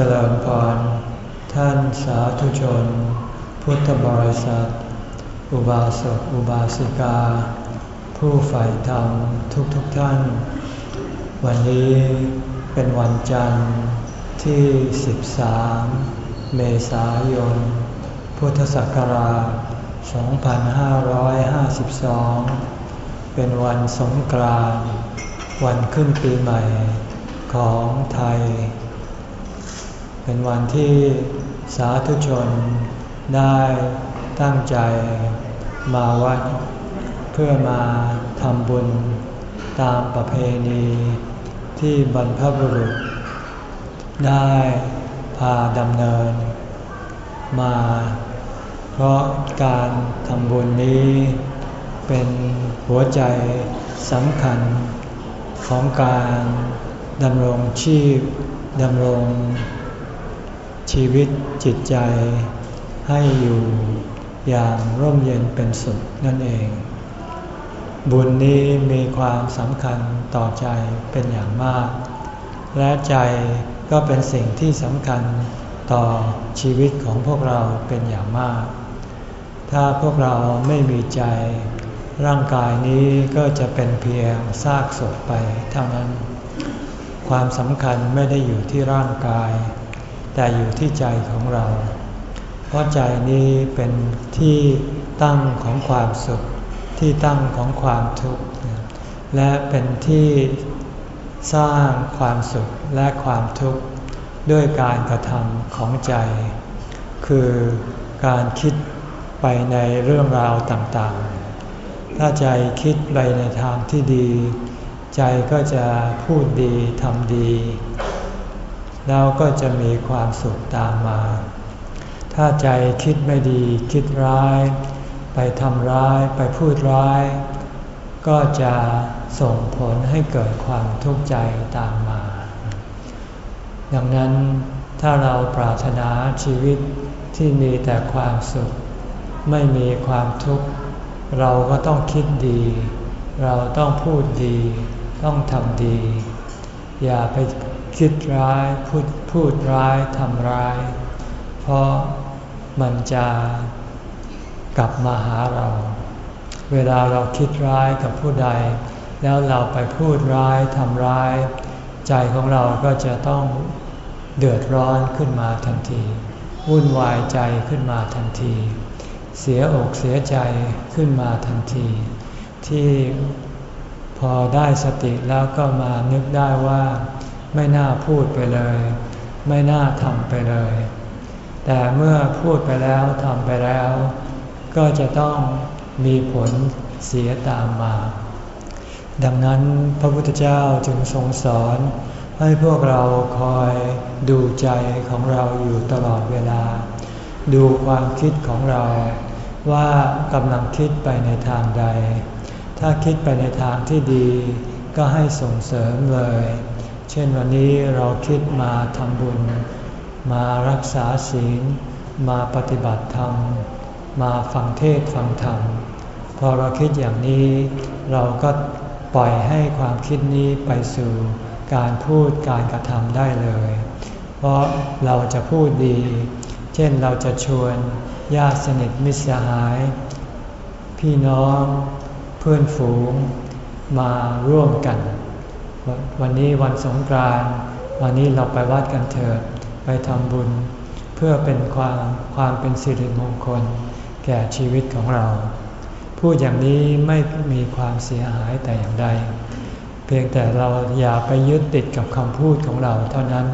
จริญพร ท่านสาธุชน พุทธบริษัท อุบาสกอุบาสิกา ผู้ใฝ่ธรรมทุกทุกท่าน วันนี้เป็นวันจันทร์ที่ 13 เมษายน พุทธศักราช 2552 เป็นวันสงกรานต์วันขึ้นปีใหม่ของไทย เป็นวันที่สาธุชนได้ตั้งใจมาวัด เพื่อมาทำบุญตามประเพณีที่บรรพบุรุษ ได้พาดำเนิน มา เพราะการทำบุญนี้เป็นหัวใจสำคัญของการดำรงชีพดำรง ชีวิตจิตใจให้อยู่อย่างร่มเย็นเป็นสุขนั่นเอง บุญนี้มีความสำคัญต่อใจเป็นอย่างมาก และใจก็เป็นสิ่งที่สำคัญต่อชีวิตของพวกเราเป็นอย่างมาก ถ้าพวกเราไม่มีใจ ร่างกายนี้ก็จะเป็นเพียงซากศพไปเท่านั้น ความสำคัญไม่ได้อยู่ที่ร่างกาย แต่อยู่ที่ใจของเรา เพราะใจนี้เป็นที่ตั้งของความสุข ที่ตั้งของความทุกข์ และเป็นที่สร้างความสุขและความทุกข์ด้วยการกระทำของใจ คือการคิดไปในเรื่องราวต่างๆ ถ้าใจคิดไปในทางที่ดี ใจก็จะพูดดีทำดี แล้วก็จะมีความสุขตามมา ถ้าใจคิดไม่ดีคิดร้าย ไปทำร้ายไปพูดร้าย ก็จะส่งผลให้เกิดความทุกข์ใจตามมา ดังนั้นถ้าเราปรารถนาชีวิตที่มีแต่ความสุข ไม่มีความทุกข์ เราก็ต้องคิดดี เราต้องพูดดี ต้องทำดี อย่าไป คิดร้ายพูดพูดร้ายทำร้าย เพราะมันจะกลับมาหาเรา เวลาเราคิดร้ายกับผู้ใด แล้วเราไปพูดร้ายทำร้าย ใจของเราก็จะต้องเดือดร้อนขึ้นมาทันที วุ่นวายใจขึ้นมาทันที เสียอกเสียใจขึ้นมาทันที ที่พอได้สติแล้วก็มานึกได้ว่า ไม่น่าพูดไปเลย ไม่น่าทำไปเลย แต่เมื่อพูดไปแล้วทำไปแล้ว ก็จะต้องมีผลเสียตามมา ดังนั้นพระพุทธเจ้าจึงทรงสอนให้พวกเราคอยดูใจของเราอยู่ตลอดเวลา ดูความคิดของเราว่ากำลังคิดไปในทางใด ถ้าคิดไปในทางที่ดีก็ให้ส่งเสริมเลย เช่นวันนี้เราคิดมาทำบุญ มารักษาศีล มาปฏิบัติธรรม มาฟังเทศฟังธรรม พอเราคิดอย่างนี้เราก็ปล่อยให้ความคิดนี้ไปสู่การพูดการกระทำได้เลย เพราะเราจะพูดดี เช่นเราจะชวนญาติสนิทมิตรสหาย พี่น้อง เพื่อนฝูง มาร่วมกัน วันนี้วันสงกรานต์วันนี้เราไปวัดกันเถิดไปทำบุญ เพื่อเป็นความความเป็นสิริมงคล แก่ชีวิตของเรา พูดอย่างนี้ไม่มีความเสียหายแต่อย่างใด เพียงแต่เราอย่าไปยึดติดกับคำพูดของเราเท่านั้น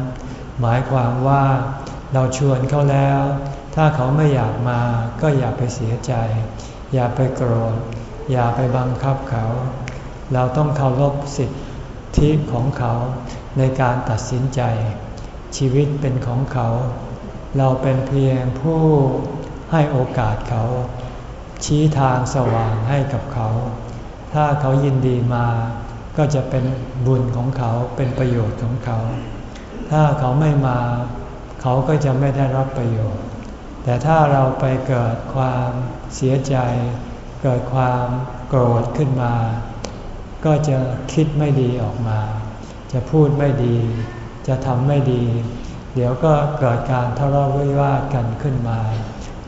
หมายความว่าเราชวนเขาแล้ว ถ้าเขาไม่อยากมาก็อย่าไปเสียใจ อย่าไปโกรธ อย่าไปบังคับเขา เราต้องเคารพสิทธิ ของเขาในการตัดสินใจ ชีวิตเป็นของเขา เราเป็นเพียงผู้ให้โอกาสเขา ชี้ทางสว่างให้กับเขา ถ้าเขายินดีมาก็จะเป็นบุญของเขาเป็นประโยชน์ของเขา ถ้าเขาไม่มาเขาก็จะไม่ได้รับประโยชน์ แต่ถ้าเราไปเกิดความเสียใจ เกิดความโกรธขึ้นมา ก็จะคิดไม่ดีออกมา จะพูดไม่ดี จะทำไม่ดี เดี๋ยวก็เกิดการทะเลาะวิวาทกันขึ้นมา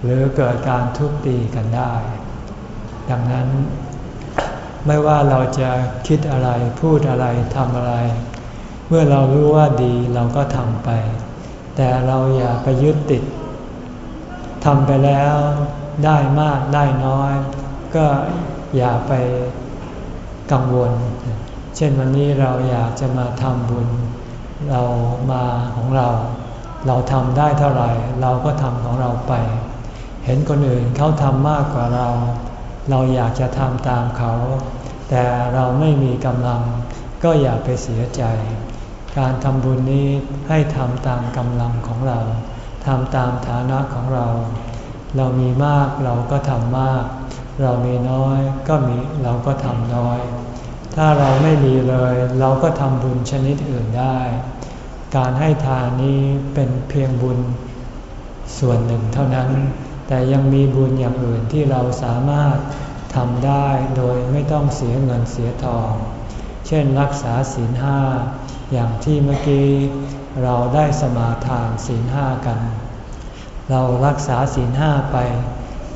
หรือเกิดการทุบตีกันได้ ดังนั้น ไม่ว่าเราจะคิดอะไรพูดอะไรทำอะไร เมื่อเรารู้ว่าดีเราก็ทำไป แต่เราอย่าไปยึดติดทำไปแล้วได้มากได้น้อย ก็อย่าไป กังวล เช่นวันนี้เราอยากจะมาทำบุญ เรามาของเรา เราทำได้เท่าไหร่เราก็ทำของเราไป เห็นคนอื่นเขาทำมากกว่าเรา เราอยากจะทำตามเขา แต่เราไม่มีกำลัง ก็อย่าไปเสียใจ การทำบุญนี้ให้ทำตามกำลังของเราทำตามฐานะของเรา เรามีมากเราก็ทำมาก เรามีน้อยก็มีเราก็ทำน้อย ถ้าเราไม่มีเลย เราก็ทำบุญชนิดอื่นได้ การให้ทานนี้เป็นเพียงบุญส่วนหนึ่งเท่านั้น แต่ยังมีบุญอย่างอื่นที่เราสามารถทำได้โดยไม่ต้องเสียเงินเสียทอง เช่นรักษาศีลห้าอย่างที่เมื่อกี้เราได้สมาทานศีลห้ากัน เรารักษาศีลห้าไป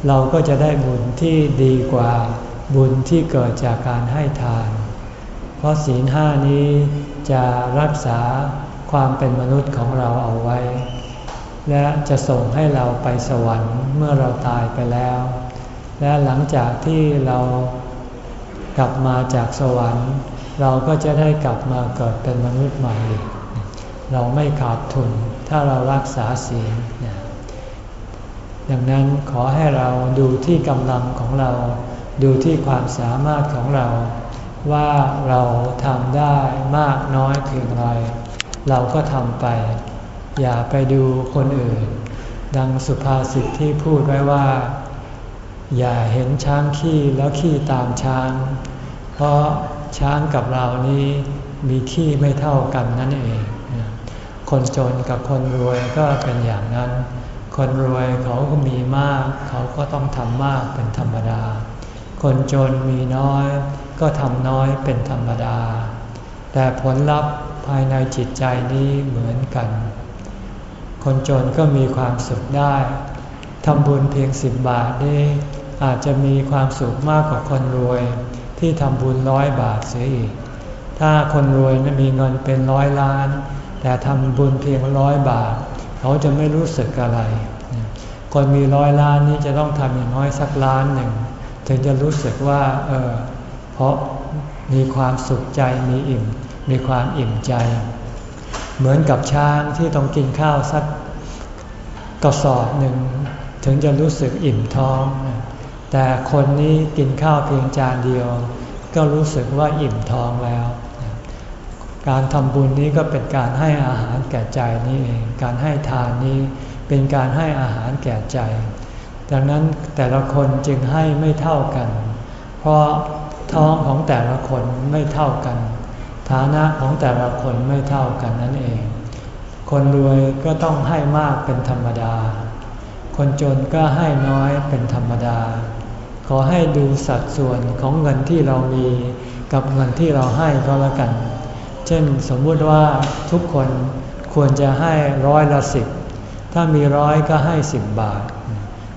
เราก็จะได้บุญที่ดีกว่าบุญที่เกิดจากการให้ทาน เพราะศีลห้านี้จะรักษาความเป็นมนุษย์ของเราเอาไว้ และจะส่งให้เราไปสวรรค์เมื่อเราตายไปแล้ว และหลังจากที่เรากลับมาจากสวรรค์ เราก็จะได้กลับมาเกิดเป็นมนุษย์ใหม่อีกเราไม่ขาดทุนถ้าเรารักษาศีลดังนั้นขอให้เราดูที่กำลังของเรา ดูที่ความสามารถของเรา ว่าเราทำได้มากน้อยเพียงไร เราก็ทำไป อย่าไปดูคนอื่น ดังสุภาษิตที่พูดไว้ว่า อย่าเห็นช้างขี้แล้วขี้ตามช้าง เพราะช้างกับเรานี้มีขี้ไม่เท่ากันนั่นเอง คนจนกับคนรวยก็เป็นอย่างนั้น คนรวยเขาก็มีมาก เขาก็ต้องทำมากเป็นธรรมดา คนจนมีน้อย ก็ทำน้อยเป็นธรรมดา แต่ผลลัพธ์ภายในจิตใจนี้เหมือนกัน คนจนก็มีความสุขได้ทำบุญเพียงสิบบาทนี่อาจจะมีความสุขมากกว่าคนรวย ที่ทำบุญร้อยบาทเสียอีก ถ้าคนรวยมีเงินเป็นร้อยล้าน แต่ทำบุญเพียงร้อยบาท เขาจะไม่รู้สึกอะไร คนมีร้อยล้านนี้จะต้องทำอย่างน้อยสักล้านหนึ่ง ถึงจะรู้สึกว่าเออ เพราะมีความสุขใจมีอิ่ม มีความอิ่มใจ เหมือนกับช้างที่ต้องกินข้าวสักกระสอบหนึ่ง ถึงจะรู้สึกอิ่มท้อง แต่คนนี้กินข้าวเพียงจานเดียว ก็รู้สึกว่าอิ่มท้องแล้ว การทำบุญนี้ก็เป็นการให้อาหารแก่ใจนี่เองการให้ทานนี้เป็นการให้อาหารแก่ใจ ดังนั้นแต่ละคนจึงให้ไม่เท่ากัน เพราะ ท้องของแต่ละคนไม่เท่ากัน ฐานะของแต่ละคนไม่เท่ากันนั่นเอง คนรวยก็ต้องให้มากเป็นธรรมดา คนจนก็ให้น้อยเป็นธรรมดา ขอให้ดูสัดส่วนของเงินที่เรามีกับเงินที่เราให้ก็แล้วกัน เช่นสมมุติว่าทุกคนควรจะให้ร้อยละสิบถ้ามีร้อยก็ให้สิบบาท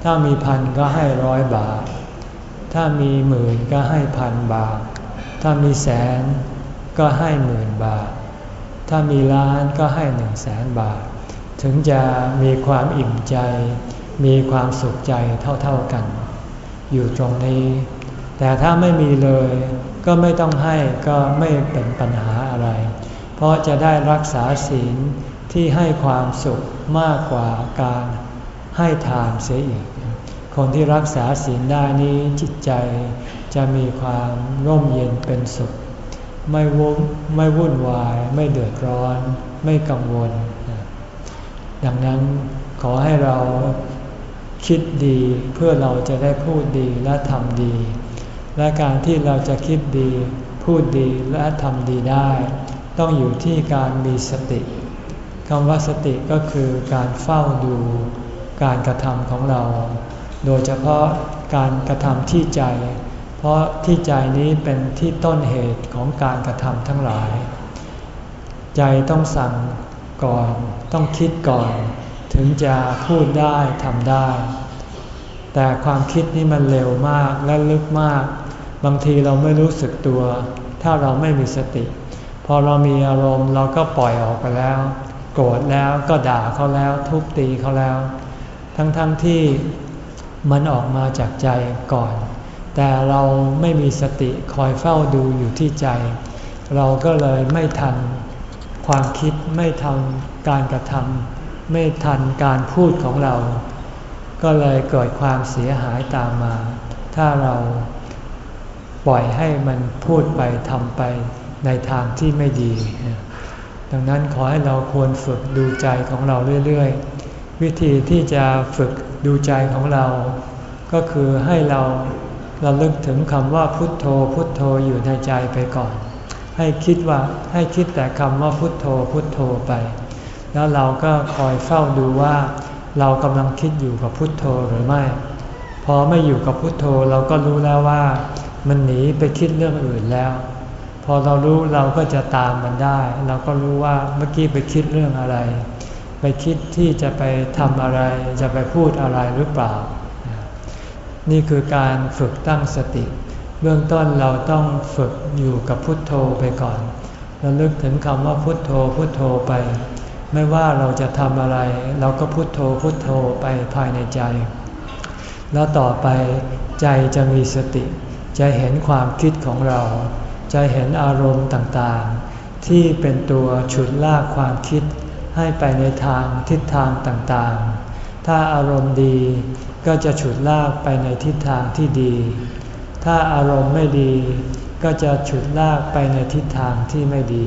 ถ้ามีพันก็ให้ร้อยบาท ถ้ามีหมื่นก็ให้พันบาท ถ้ามีแสนก็ให้หมื่นบาท ถ้ามีล้านก็ให้หนึ่งแสนบาท ถึงจะมีความอิ่มใจ มีความสุขใจเท่าๆกัน อยู่ตรงนี้ แต่ถ้าไม่มีเลยก็ไม่ต้องให้ก็ไม่เป็นปัญหาอะไร เพราะจะได้รักษาศีลที่ให้ความสุขมากกว่าการให้ทานเสียอีก คนที่รักษาศีลได้นี้จิตใจจะมีความร่มเย็นเป็นสุข ไม่วุ่นไม่วุ่นวาย ไม่เดือดร้อน ไม่กังวล ดังนั้นขอให้เราคิดดีเพื่อเราจะได้พูดดีและทำดี และการที่เราจะคิดดี พูดดีและทำดีได้ ต้องอยู่ที่การมีสติคำว่าสติก็คือการเฝ้าดูการกระทำของเรา โดยเฉพาะการกระทำที่ใจ เพราะที่ใจนี้เป็นที่ต้นเหตุของการกระทำทั้งหลาย ใจต้องสั่งก่อน ต้องคิดก่อน ถึงจะพูดได้ทำได้ แต่ความคิดนี่มันเร็วมากและลึกมาก บางทีเราไม่รู้สึกตัว ถ้าเราไม่มีสติ พอเรามีอารมณ์เราก็ปล่อยออกไปแล้ว โกรธแล้วก็ด่าเขาแล้ว ทุบตีเขาแล้ว ทั้งๆทที่ มันออกมาจากใจก่อน แต่เราไม่มีสติคอยเฝ้าดูอยู่ที่ใจ เราก็เลยไม่ทันความคิดไม่ทันการกระทำไม่ทันการพูดของเรา ก็เลยเกิดความเสียหายตามมา ถ้าเราปล่อยให้มันพูดไปทำไปในทางที่ไม่ดี ดังนั้นขอให้เราควรฝึกดูใจของเราเรื่อย ๆ วิธีที่จะฝึกดูใจของเรา ก็คือให้เราเราลึกถึงคำว่าพุทโธพุทโธอยู่ในใจไปก่อน ให้คิดว่าให้คิดแต่คำว่าพุทโธพุทโธไป แล้วเราก็คอยเฝ้าดูว่า เรากำลังคิดอยู่กับพุทโธหรือไม่ พอไม่อยู่กับพุทโธเราก็รู้แล้วว่า มันหนีไปคิดเรื่องอื่นแล้ว พอเรารู้เราก็จะตามมันได้ เราก็รู้ว่าเมื่อกี้ไปคิดเรื่องอะไร ไปคิดที่จะไปทำอะไร จะไปพูดอะไรหรือเปล่า นี่คือการฝึกตั้งสติ เบื้องต้นเราต้องฝึกอยู่กับพุทโธไปก่อนเราลึกถึงคำว่าพุทโธพุทโธไป ไม่ว่าเราจะทำอะไร เราก็พุทโธพุทโธไปภายในใจ แล้วต่อไปใจจะมีสติ จะเห็นความคิดของเรา จะเห็นอารมณ์ต่างๆ ที่เป็นตัวฉุดลากความคิด ให้ไปในทางทิศทางต่างๆ ถ้าอารมณ์ดีก็จะฉุดลากไปในทิศทางที่ดี ถ้าอารมณ์ไม่ดี ก็จะฉุดลากไปในทิศทางที่ไม่ดี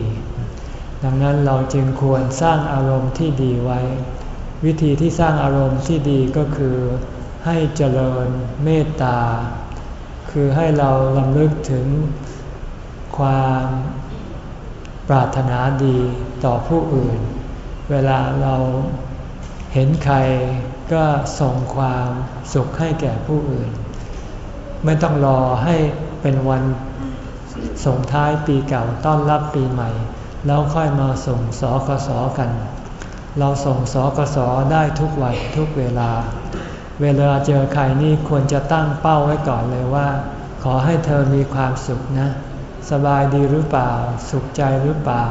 ดังนั้นเราจึงควรสร้างอารมณ์ที่ดีไว้ วิธีที่สร้างอารมณ์ที่ดีก็คือ ให้เจริญเมตตา คือให้เราลำลึกถึงความปรารถนาดีต่อผู้อื่น เวลาเราเห็นใครก็ส่งความสุขให้แก่ผู้อื่น ไม่ต้องรอให้เป็นวันส่งท้ายปีเก่าต้อนรับปีใหม่ แล้วค่อยมาส่งสอกสอกัน เราส่งสอกสอได้ทุกวันทุกเวลา เวลาเจอใครนี่ควรจะตั้งเป้าไว้ก่อนเลยว่า ขอให้เธอมีความสุขนะ สบายดีหรือเปล่า สุขใจหรือเปล่า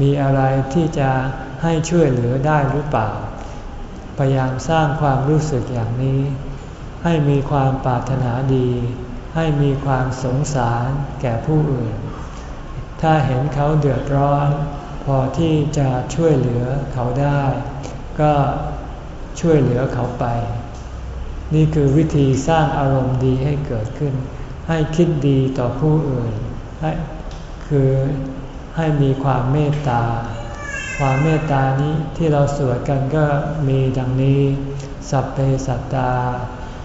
มีอะไรที่จะให้ช่วยเหลือได้หรือเปล่า พยายามสร้างความรู้สึกอย่างนี้ ให้มีความปรารถนาดี ให้มีความสงสารแก่ผู้อื่น ถ้าเห็นเขาเดือดร้อน พอที่จะช่วยเหลือเขาได้ ก็ช่วยเหลือเขาไป นี่คือวิธีสร้างอารมณ์ดีให้เกิดขึ้น ให้คิดดีต่อผู้อื่นให้คือ ให้มีความเมตตา ความเมตตานี้ที่เราสวดกันก็มีดังนี้ สัพเพสัตตา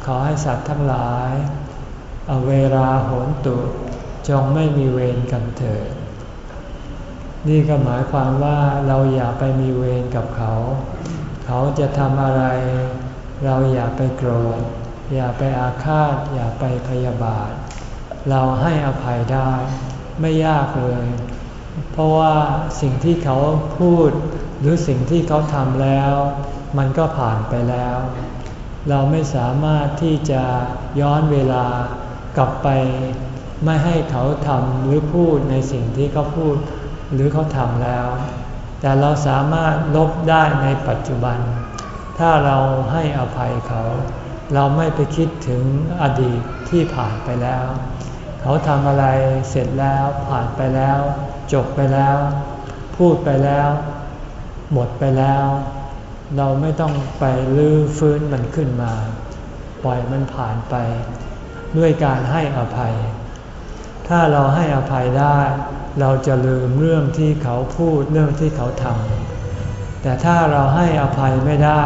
ขอให้สัตว์ทั้งหลายเอเวราโหนตุจงไม่มีเวรกันเถิด นี่ก็หมายความว่าเราอย่าไปมีเวรกับเขา เขาจะทำอะไร เราอย่าไปโกรธ อย่าไปอาฆาต อย่าไปพยาบาท เราให้อภัยได้ ไม่ยากเลย เพราะว่าสิ่งที่เขาพูดหรือสิ่งที่เขาทำแล้ว มันก็ผ่านไปแล้ว เราไม่สามารถที่จะย้อนเวลากลับไป ไม่ให้เขาทำหรือพูดในสิ่งที่เขาพูด หรือเขาทำแล้ว แต่เราสามารถลบได้ในปัจจุบัน ถ้าเราให้อภัยเขา เราไม่ไปคิดถึงอดีตที่ผ่านไปแล้ว เขาทำอะไรเสร็จแล้วผ่านไปแล้ว จบไปแล้ว พูดไปแล้ว หมดไปแล้ว เราไม่ต้องไปลื้อฟื้นมันขึ้นมา ปล่อยมันผ่านไป ด้วยการให้อภัย ถ้าเราให้อภัยได้ เราจะลืมเรื่องที่เขาพูดเรื่องที่เขาทำแต่ถ้าเราให้อภัยไม่ได้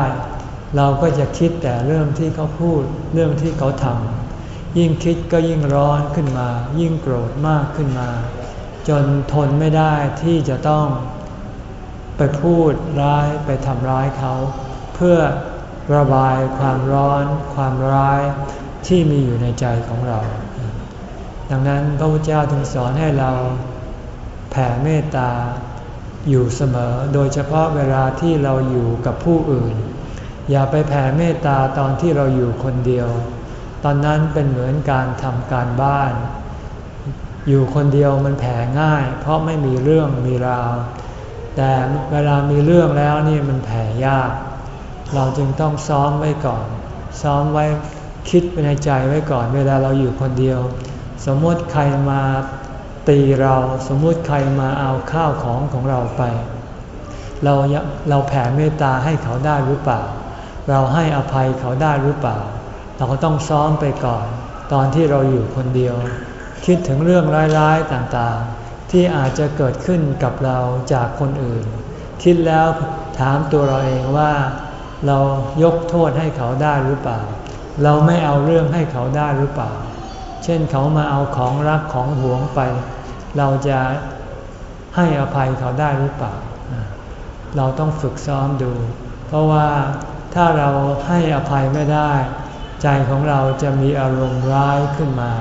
เราก็จะคิดแต่เรื่องที่เขาพูดเรื่องที่เขาทำยิ่งคิดก็ยิ่งร้อนขึ้นมา ยิ่งโกรธมากขึ้นมา จนทนไม่ได้ที่จะต้องไปพูดร้ายไปทำร้ายเขา เพื่อระบายความร้อน ความร้ายที่มีอยู่ในใจของเรา ดังนั้นพระพุทธเจ้าถึงสอนให้เราแผ่เมตตาอยู่เสมอ โดยเฉพาะเวลาที่เราอยู่กับผู้อื่น อย่าไปแผ่เมตตาตอนที่เราอยู่คนเดียว ตอนนั้นเป็นเหมือนการทำการบ้าน อยู่คนเดียวมันแผ่ง่าย เพราะไม่มีเรื่องมีราว แต่เวลามีเรื่องแล้วนี่มันแผ่ยาก เราจึงต้องซ้อมไว้ก่อน ซ้อมไว้คิดไปในใจไว้ก่อน เวลาเราอยู่คนเดียว สมมติใครมาตีเราสมมติใครมาเอาข้าวของของเราไป เราเราแผ่เมตตาให้เขาได้หรือเปล่า เราให้อภัยเขาได้หรือเปล่า เราก็ต้องซ้อมไปก่อน ตอนที่เราอยู่คนเดียว คิดถึงเรื่องร้ายๆต่างๆ ที่อาจจะเกิดขึ้นกับเราจากคนอื่น คิดแล้วถามตัวเราเองว่า เรายกโทษให้เขาได้หรือเปล่า เราไม่เอาเรื่องให้เขาได้หรือเปล่า เช่นเขามาเอาของรักของหวงไป เราจะให้อภัยเขาได้หรือเปล่า เราต้องฝึกซ้อมดู เพราะว่าถ้าเราให้อภัยไม่ได้ ใจของเราจะมีอารมณ์ร้ายขึ้นมา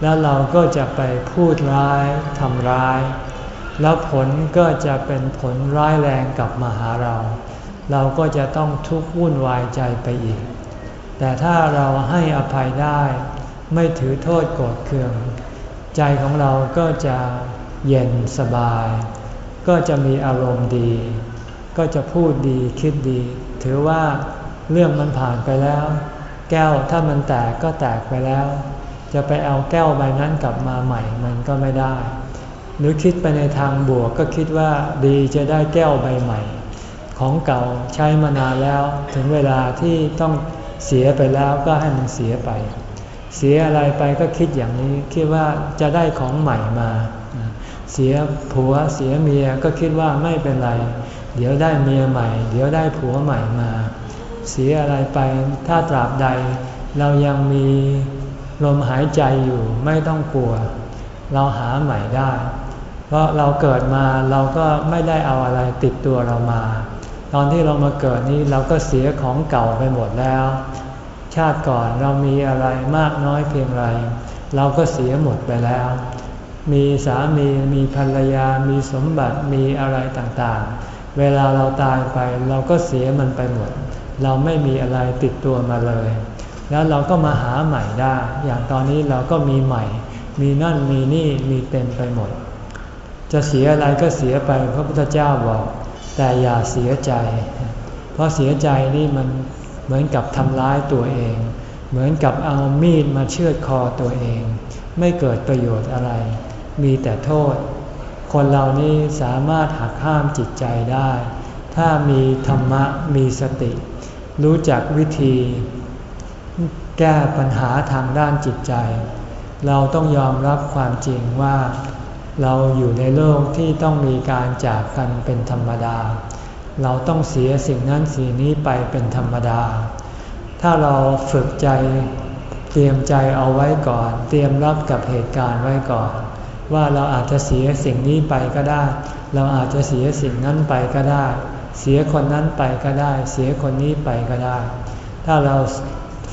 แล้วเราก็จะไปพูดร้ายทำร้าย แล้วผลก็จะเป็นผลร้ายแรงกลับมาหาเรา เราก็จะต้องทุกข์วุ่นวายใจไปอีก แต่ถ้าเราให้อภัยได้ ไม่ถือโทษโกรธเคือง ใจของเราก็จะเย็นสบาย ก็จะมีอารมณ์ดี ก็จะพูดดีคิดดี ถือว่าเรื่องมันผ่านไปแล้ว แก้วถ้ามันแตกก็แตกไปแล้ว จะไปเอาแก้วใบนั้นกลับมาใหม่มันก็ไม่ได้ หรือคิดไปในทางบวกก็คิดว่าดีจะได้แก้วใบใหม่ ของเก่าใช้มานานแล้ว ถึงเวลาที่ต้องเสียไปแล้วก็ให้มันเสียไป เสียอะไรไปก็คิดอย่างนี้คิดว่าจะได้ของใหม่มา เสียผัวเสียเมียก็คิดว่าไม่เป็นไร เดี๋ยวได้เมียใหม่ เดี๋ยวได้ผัวใหม่มา เสียอะไรไปถ้าตราบใด เรายังมี ลมหายใจอยู่ไม่ต้องกลัว เราหาใหม่ได้ เพราะเราเกิดมาเราก็ไม่ได้เอาอะไรติดตัวเรามา ตอนที่เรามาเกิดนี้เราก็เสียของเก่าไปหมดแล้ว ชาติก่อนเรามีอะไรมากน้อยเพียงไร เราก็เสียหมดไปแล้ว มีสามีมีภรรยา มีสมบัติมีอะไรต่างๆ เวลาเราตายไปเราก็เสียมันไปหมด เราไม่มีอะไรติดตัวมาเลย แล้วเราก็มาหาใหม่ได้ อย่างตอนนี้เราก็มีใหม่ มีนั่นมีนี่มีเต็มไปหมด จะเสียอะไรก็เสียไปพระพุทธเจ้าบอก แต่อย่าเสียใจ เพราะเสียใจนี่มันเหมือนกับทำร้ายตัวเอง เหมือนกับเอามีดมาเชือดคอตัวเอง ไม่เกิดประโยชน์อะไร มีแต่โทษ คนเหล่านี้สามารถหักห้ามจิตใจได้ ถ้ามีธรรมะมีสติ รู้จักวิธี แก้ปัญหาทางด้านจิตใจ เราต้องยอมรับความจริงว่า เราอยู่ในโลกที่ต้องมีการจากกันเป็นธรรมดา เราต้องเสียสิ่งนั้นสิ่งนี้ไปเป็นธรรมดา ถ้าเราฝึกใจเตรียมใจเอาไว้ก่อน เตรียมรับกับเหตุการณ์ไว้ก่อน ว่าเราอาจจะเสียสิ่งนี้ไปก็ได้ เราอาจจะเสียสิ่งนั้นไปก็ได้ เสียคนนั้นไปก็ได้ เสียคนนี้ไปก็ได้ ถ้าเรา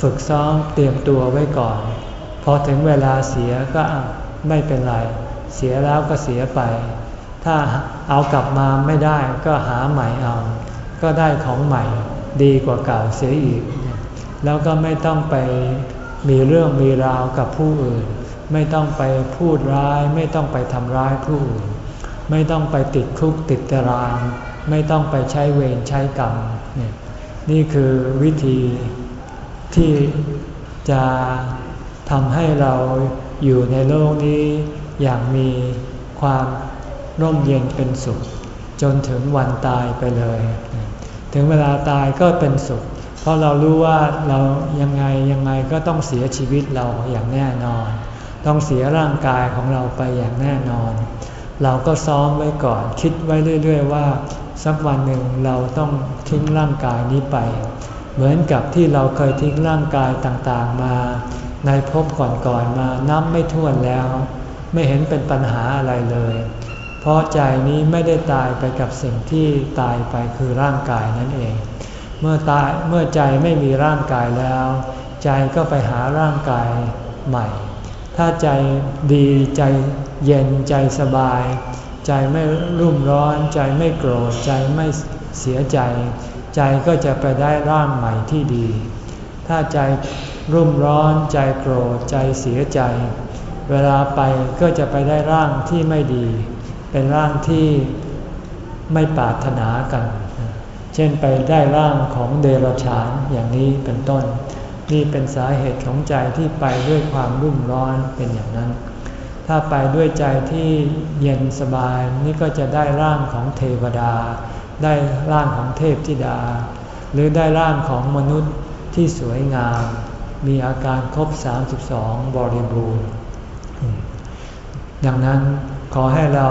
ฝึกซ้อมเตรียมตัวไว้ก่อน พอถึงเวลาเสียก็ไม่เป็นไร เสียแล้วก็เสียไป ถ้าเอากลับมาไม่ได้ก็หาใหม่เอา ก็ได้ของใหม่ดีกว่าเก่าเสียอีก แล้วก็ไม่ต้องไปมีเรื่องมีราวกับผู้อื่น ไม่ต้องไปพูดร้าย ไม่ต้องไปทำร้ายผู้อื่น ไม่ต้องไปติดคุกติดตาราง ไม่ต้องไปใช้เวรใช้กรรม นี่นี่คือวิธี ที่จะทำให้เราอยู่ในโลกนี้อย่างมีความร่มเย็นเป็นสุข จนถึงวันตายไปเลย ถึงเวลาตายก็เป็นสุข เพราะเรารู้ว่าเรายังไงยังไงก็ต้องเสียชีวิตเราอย่างแน่นอน ต้องเสียร่างกายของเราไปอย่างแน่นอน เราก็ซ้อมไว้ก่อนคิดไว้เรื่อย ๆ ว่า สักวันหนึ่งเราต้องทิ้งร่างกายนี้ไป เหมือนกับที่เราเคยทิ้งร่างกายต่างๆมา ในภพก่อนๆมานับไม่ถ้วนแล้ว ไม่เห็นเป็นปัญหาอะไรเลย เพราะใจนี้ไม่ได้ตายไปกับสิ่งที่ตายไปคือร่างกายนั่นเอง เมื่อตายเมื่อใจไม่มีร่างกายแล้ว ใจก็ไปหาร่างกายใหม่ ถ้าใจดีใจเย็นใจสบาย ใจใจไม่รุ่มร้อน ใจไม่โกรธใจไม่เสียใจ ใจก็จะไปได้ร่างใหม่ที่ดี ถ้าใจรุ่มร้อน ใจโกรธใจเสียใจ เวลาไปก็จะไปได้ร่างที่ไม่ดี เป็นร่างที่ไม่ปรารถนากัน เช่นไปได้ร่างของเดรัจฉานอย่างนี้เป็นต้น นี่เป็นสาเหตุของใจที่ไปด้วยความรุ่มร้อนเป็นอย่างนั้น ถ้าไปด้วยใจที่เย็นสบายนี่ก็จะได้ร่างของเทวดา ได้ร่างของเทพธิดา หรือได้ร่างของมนุษย์ที่สวยงาม มีอาการครบ 32 บริบูรณ์ ดังนั้นขอให้เรา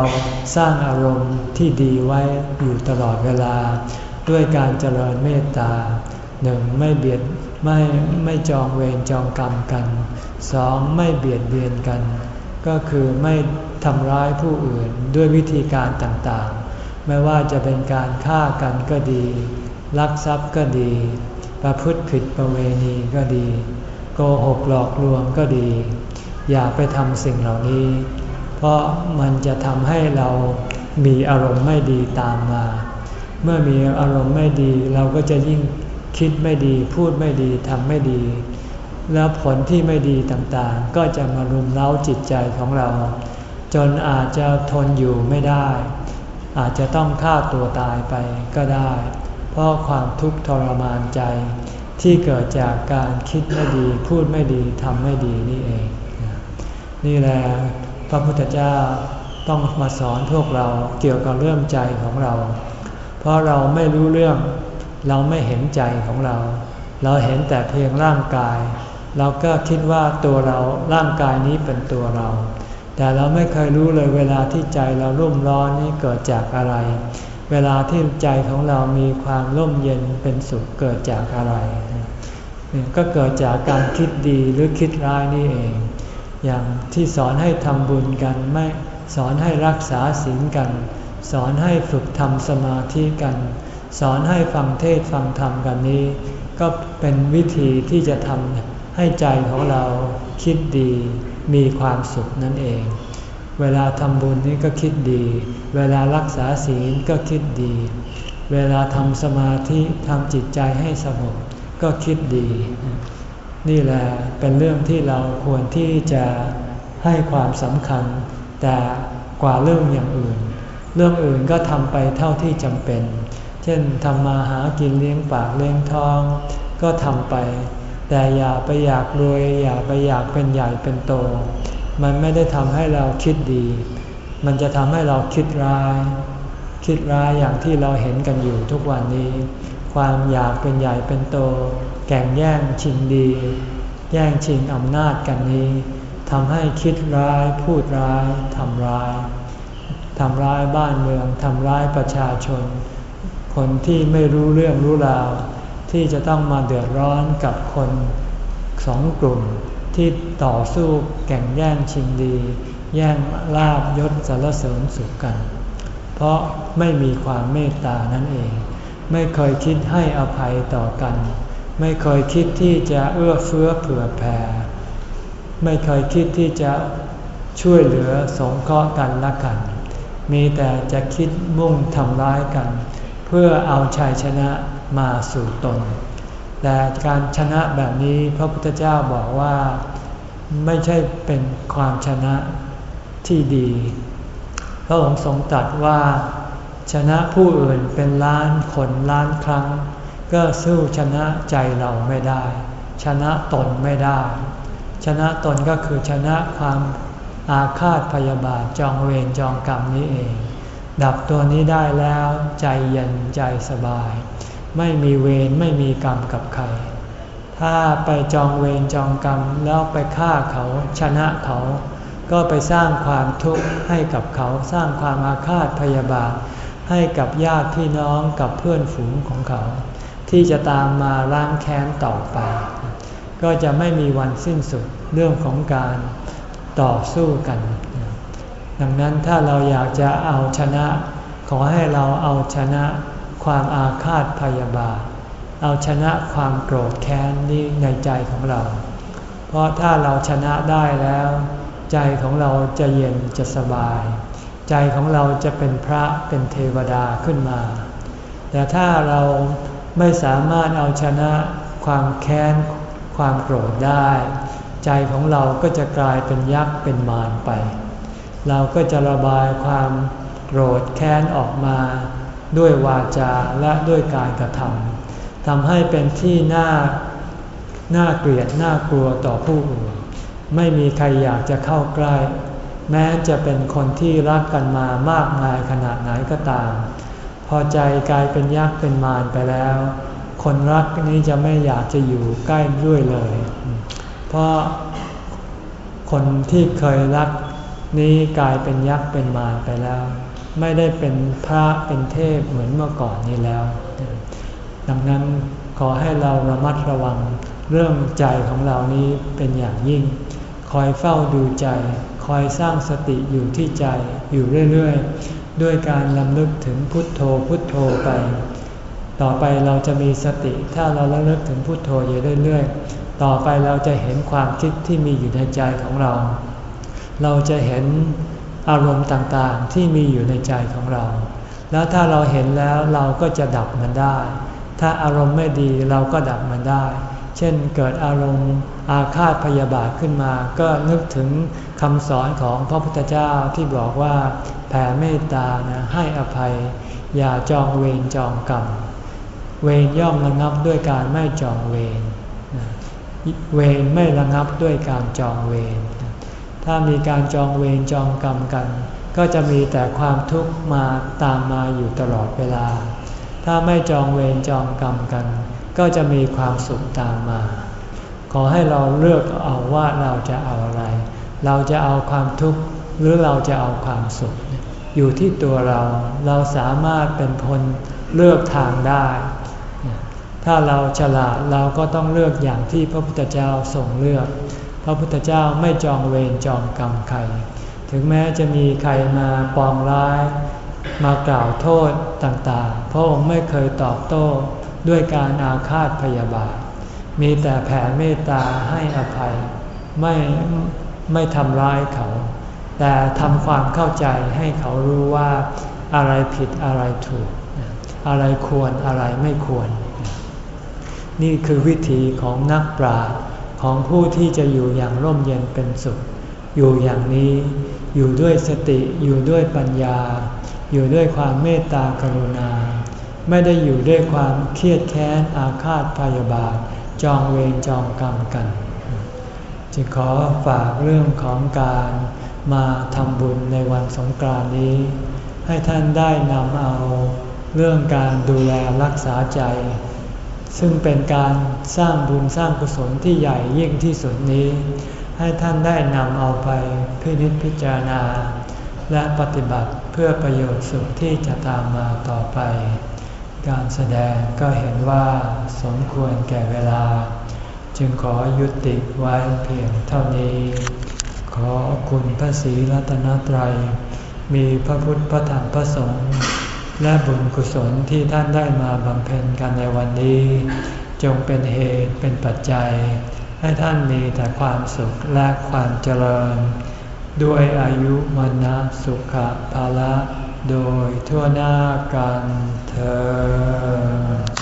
สร้างอารมณ์ที่ดีไว้อยู่ตลอดเวลา ด้วยการเจริญเมตตาหนึ่งไม่เบียดไม่ไม่จองเวรจองกรรมกันสองไม่เบียดเบียนกัน ก็คือไม่ทำร้ายผู้อื่นด้วยวิธีการต่าง ไม่ว่าจะเป็นการฆ่ากันก็ดีลักทรัพย์ก็ดี ประพฤติผิดประเวณีก็ดี โกหกหลอกลวงก็ดี อย่าไปทำสิ่งเหล่านี้ เพราะมันจะทำให้เรามีอารมณ์ไม่ดีตามมา เมื่อมีอารมณ์ไม่ดีเราก็จะยิ่งคิดไม่ดีพูดไม่ดีทำไม่ดี แล้วผลที่ไม่ดีต่างๆ ก็จะมารุมเร้าจิตใจของเรา จนอาจจะทนอยู่ไม่ได้ อาจจะต้องฆ่าตัวตายไปก็ได้ เพราะความทุกข์ทรมานใจ ที่เกิดจากการคิดไม่ดีพูดไม่ดีทำไม่ดีนี่เอง นี่แหละพระพุทธเจ้าต้องมาสอนพวกเราเกี่ยวกับเรื่องใจของเรา เพราะเราไม่รู้เรื่อง เราไม่เห็นใจของเรา เราเห็นแต่เพียงร่างกาย เราก็คิดว่าตัวเราร่างกายนี้เป็นตัวเรา แต่เราไม่เคยรู้เลยเวลาที่ใจเรารุ่มร้อนนี้เกิดจากอะไร เวลาที่ใจของเรามีความร่มเย็นเป็นสุขเกิดจากอะไร ก็เกิดจากการคิดดีหรือคิดร้ายนี่เอง อย่างที่สอนให้ทำบุญกันไม่สอนให้รักษาศีลกัน สอนให้ฝึกทำสมาธิกัน สอนให้ฟังเทศฟังธรรมกันนี้ ก็เป็นวิธีที่จะทำให้ใจของเราคิดดี มีความสุขนั่นเอง เวลาทำบุญนี้ก็คิดดี เวลารักษาศีลก็คิดดี เวลาทำสมาธิทำจิตใจให้สงบก็คิดดี นี่แหละเป็นเรื่องที่เราควรที่จะให้ความสำคัญ แต่กว่าเรื่องอย่างอื่น เรื่องอื่นก็ทำไปเท่าที่จำเป็น เช่นทำมาหากินเลี้ยงปากเลี้ยงท้อง ก็ทำไป แต่อย่าไปอยากรวย อย่าไปอยากเป็นใหญ่เป็นโต มันไม่ได้ทำให้เราคิดดี มันจะทำให้เราคิดร้าย คิดร้ายอย่างที่เราเห็นกันอยู่ทุกวันนี้ ความอยากเป็นใหญ่เป็นโต แก่งแย่งชิงดี แย่งชิงอำนาจกันนี้ทำให้คิดร้าย พูดร้ายทำร้ายทำร้ายบ้านเมืองทำร้ายประชาชน คนที่ไม่รู้เรื่องรู้ราว ที่จะต้องมาเดือดร้อนกับคนสองกลุ่ม ที่ต่อสู้แก่งแย่งชิงดี แย่งลาบยศสารเสริญสุขกัน เพราะไม่มีความเมตตานั่นเอง ไม่เคยคิดให้อภัยต่อกัน ไม่เคยคิดที่จะเอื้อเฟื้อเผื่อแผ่ ไม่เคยคิดที่จะช่วยเหลือสงเคราะห์กันละกัน มีแต่จะคิดมุ่งทำร้ายกัน เพื่อเอาชัยชนะ มาสู่ตน แต่การชนะแบบนี้พระพุทธเจ้าบอกว่าไม่ใช่เป็นความชนะที่ดี พระองค์ทรงตรัสว่า ชนะผู้อื่นเป็นล้านคนล้านครั้ง ก็สู้ชนะใจเราไม่ได้ ชนะตนไม่ได้ ชนะตนก็คือชนะความอาฆาตพยาบาทจองเวรจองกรรมนี้เอง ดับตัวนี้ได้แล้วใจเย็นใจสบาย ไม่มีเวรไม่มีกรรมกับใคร ถ้าไปจองเวรจองกรรมแล้วไปฆ่าเขาชนะเขา ก็ไปสร้างความทุกข์ให้กับเขาสร้างความอาฆาตพยาบาทให้กับญาติพี่น้องกับเพื่อนฝูงของเขา ที่จะตามมาล้างแค้นต่อไป ก็จะไม่มีวันสิ้นสุดเรื่องของการต่อสู้กัน ดังนั้นถ้าเราอยากจะเอาชนะ ขอให้เราเอาชนะ ความอาฆาตพยาบาท เอาชนะความโกรธแค้นนี้ในใจของเรา เพราะถ้าเราชนะได้แล้ว ใจของเราจะเย็นจะสบาย ใจของเราจะเป็นพระเป็นเทวดาขึ้นมา แต่ถ้าเราไม่สามารถเอาชนะความแค้น ความโกรธได้ ใจของเราก็จะกลายเป็นยักษ์เป็นมารไป เราก็จะระบายความโกรธแค้นออกมา ด้วยวาจาและด้วยการกระทำทำให้เป็นที่น่าน่าเกลียดน่ากลัวต่อผู้อื่นไม่มีใครอยากจะเข้าใกล้ แม้จะเป็นคนที่รักกันมามากมายขนาดไหนก็ตาม พอใจกลายเป็นยักษ์เป็นมารไปแล้ว คนรักนี้จะไม่อยากจะอยู่ใกล้ด้วยเลย เพราะคนที่เคยรักนี้กลายเป็นยักษ์เป็นมารไปแล้ว ไม่ได้เป็นพระเป็นเทพเหมือนเมื่อก่อนนี้แล้ว ดังนั้นขอให้เราระมัดระวังเรื่องใจของเรานี้เป็นอย่างยิ่ง คอยเฝ้าดูใจ คอยสร้างสติอยู่ที่ใจอยู่เรื่อยๆ ด้วยการลำลึกถึงพุทโธพุทโธไป ต่อไปเราจะมีสติถ้าเราระลึกถึงพุทโธอยู่เรื่อยๆ ต่อไปเราจะเห็นความคิดที่มีอยู่ในใจของเรา เราจะเห็น อารมณ์ต่างๆที่มีอยู่ในใจของเรา แล้วถ้าเราเห็นแล้วเราก็จะดับมันได้ ถ้าอารมณ์ไม่ดีเราก็ดับมันได้ เช่นเกิดอารมณ์อาฆาตพยาบาทขึ้นมา ก็นึกถึงคำสอนของพระพุทธเจ้าที่บอกว่าแผ่เมตตานะให้อภัย อย่าจองเวรจองกรรม เวรย่อมระงับด้วยการไม่จองเวรเวรไม่ระงับด้วยการจองเวร ถ้ามีการจองเวรจองกรรมกัน ก็จะมีแต่ความทุกข์มาตามมาอยู่ตลอดเวลา ถ้าไม่จองเวรจองกรรมกัน ก็จะมีความสุขตามมา ขอให้เราเลือกเอาว่าเราจะเอาอะไร เราจะเอาความทุกข์หรือเราจะเอาความสุข อยู่ที่ตัวเราเราสามารถเป็นคนเลือกทางได้ถ้าเราฉลาดเราก็ต้องเลือกอย่างที่พระพุทธเจ้าทรงเลือก พระพุทธเจ้าไม่จองเวรจองกรรมใคร ถึงแม้จะมีใครมาปองร้าย มากล่าวโทษต่างๆ พระองค์ไม่เคยตอบโต้ด้วยการอาฆาตพยาบาท มีแต่แผ่เมตตาให้อภัย ไม่ไม่ทำร้ายเขา แต่ทำความเข้าใจให้เขารู้ว่าอะไรผิดอะไรถูก อะไรควรอะไรไม่ควร นี่คือวิธีของนักปราชญ์ ของผู้ที่จะอยู่อย่างร่มเย็นเป็นสุข อยู่อย่างนี้อยู่ด้วยสติอยู่ด้วยปัญญา อยู่ด้วยความเมตตากรุณา ไม่ได้อยู่ด้วยความเครียดแค้นอาฆาตพยาบาท จองเวรจองกรรมกัน จึงขอฝากเรื่องของการมาทำบุญในวันสงกรานนี้ ให้ท่านได้นำเอาเรื่องการดูแลรักษาใจ ซึ่งเป็นการสร้างบุญสร้างกุศลที่ใหญ่ยิ่งที่สุดนี้ ให้ท่านได้นำเอาไปพิจิตพิจารณา และปฏิบัติเพื่อประโยชน์สุขที่จะตามมาต่อไป การแสดงก็เห็นว่าสมควรแก่เวลา จึงขอยุติไว้เพียงเท่านี้ ขอคุณพระศรีรัตนตรัย มีพระพุทธพระธรรมพระสงฆ์ และบุญกุศลที่ท่านได้มาบำเพ็ญกันในวันนี้ จงเป็นเหตุเป็นปัจจัย ให้ท่านมีแต่ความสุขและความเจริญ ด้วยอายุวันนะสุขภาละ โดยทั่วหน้ากันเธอ